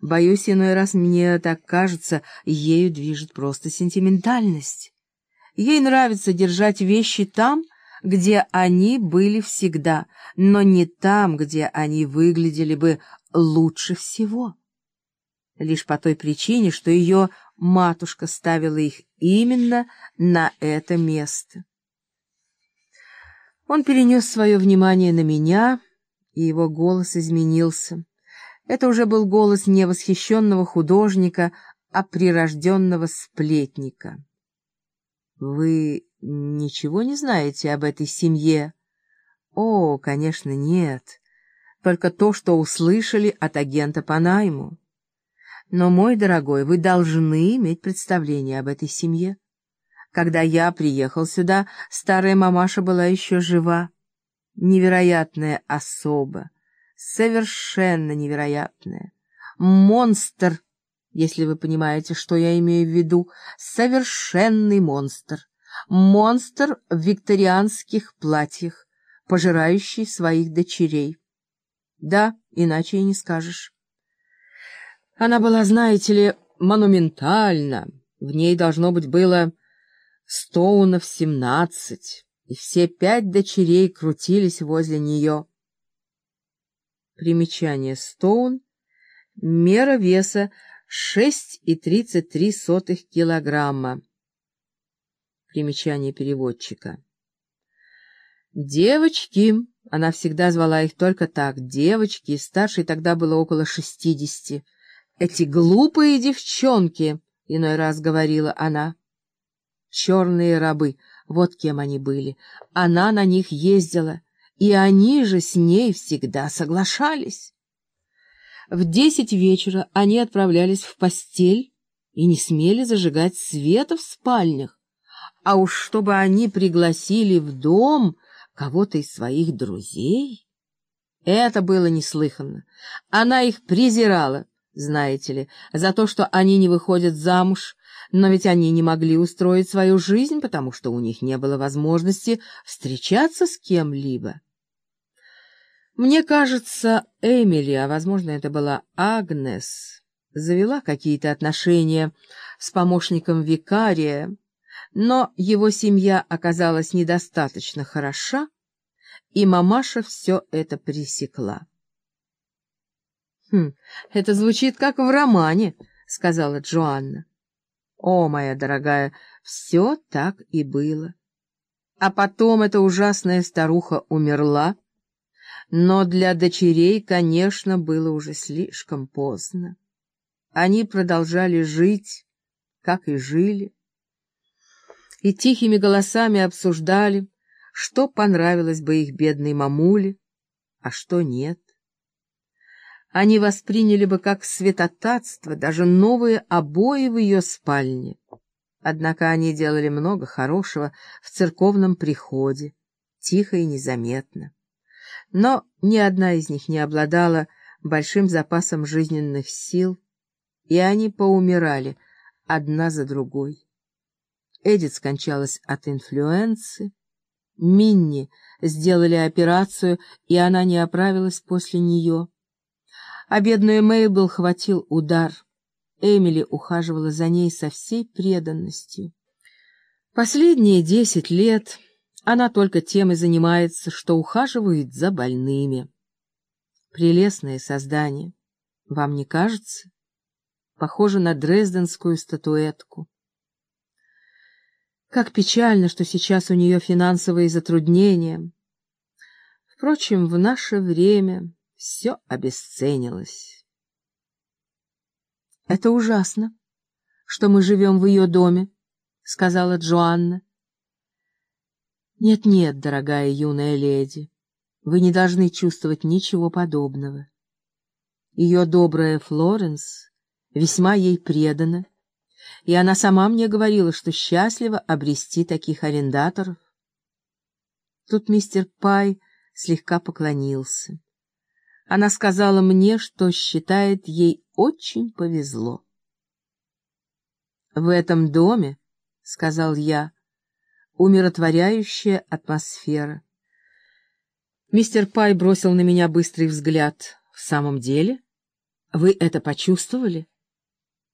Боюсь, иной раз мне так кажется, ею движет просто сентиментальность. Ей нравится держать вещи там, где они были всегда, но не там, где они выглядели бы лучше всего. Лишь по той причине, что ее матушка ставила их именно на это место. Он перенес свое внимание на меня, и его голос изменился. Это уже был голос не восхищенного художника, а прирожденного сплетника. «Вы ничего не знаете об этой семье?» «О, конечно, нет. Только то, что услышали от агента по найму. Но, мой дорогой, вы должны иметь представление об этой семье. Когда я приехал сюда, старая мамаша была еще жива. Невероятная особа, совершенно невероятная. Монстр, если вы понимаете, что я имею в виду, совершенный монстр. Монстр в викторианских платьях, пожирающий своих дочерей. Да, иначе и не скажешь. Она была, знаете ли, монументальна. В ней, должно быть, было Стоунов семнадцать, и все пять дочерей крутились возле нее. Примечание Стоун. Мера веса шесть и тридцать три сотых килограмма. Примечание переводчика. Девочки, она всегда звала их только так, девочки, старшей тогда было около шестидесяти. Эти глупые девчонки, иной раз говорила она. Черные рабы, вот кем они были. Она на них ездила, и они же с ней всегда соглашались. В десять вечера они отправлялись в постель и не смели зажигать света в спальнях. А уж чтобы они пригласили в дом кого-то из своих друзей... Это было неслыханно. Она их презирала, знаете ли, за то, что они не выходят замуж, но ведь они не могли устроить свою жизнь, потому что у них не было возможности встречаться с кем-либо. Мне кажется, Эмили, а, возможно, это была Агнес, завела какие-то отношения с помощником викария, но его семья оказалась недостаточно хороша, и мамаша все это пресекла. «Хм, это звучит как в романе», — сказала Джоанна. О, моя дорогая, все так и было. А потом эта ужасная старуха умерла, но для дочерей, конечно, было уже слишком поздно. Они продолжали жить, как и жили, и тихими голосами обсуждали, что понравилось бы их бедной мамуле, а что нет они восприняли бы как святотатство даже новые обои в ее спальне. Однако они делали много хорошего в церковном приходе, тихо и незаметно. Но ни одна из них не обладала большим запасом жизненных сил, и они поумирали одна за другой. Эдит скончалась от инфлюенции, Минни сделали операцию, и она не оправилась после нее а бедную Мейбл хватил удар. Эмили ухаживала за ней со всей преданностью. Последние десять лет она только тем и занимается, что ухаживает за больными. Прелестное создание, вам не кажется? Похоже на дрезденскую статуэтку. Как печально, что сейчас у нее финансовые затруднения. Впрочем, в наше время все обесценилось. — Это ужасно, что мы живем в ее доме, — сказала Джоанна. «Нет, — Нет-нет, дорогая юная леди, вы не должны чувствовать ничего подобного. Ее добрая Флоренс весьма ей предана, и она сама мне говорила, что счастлива обрести таких арендаторов. Тут мистер Пай слегка поклонился. Она сказала мне, что считает, ей очень повезло. «В этом доме, — сказал я, — умиротворяющая атмосфера». Мистер Пай бросил на меня быстрый взгляд. «В самом деле? Вы это почувствовали?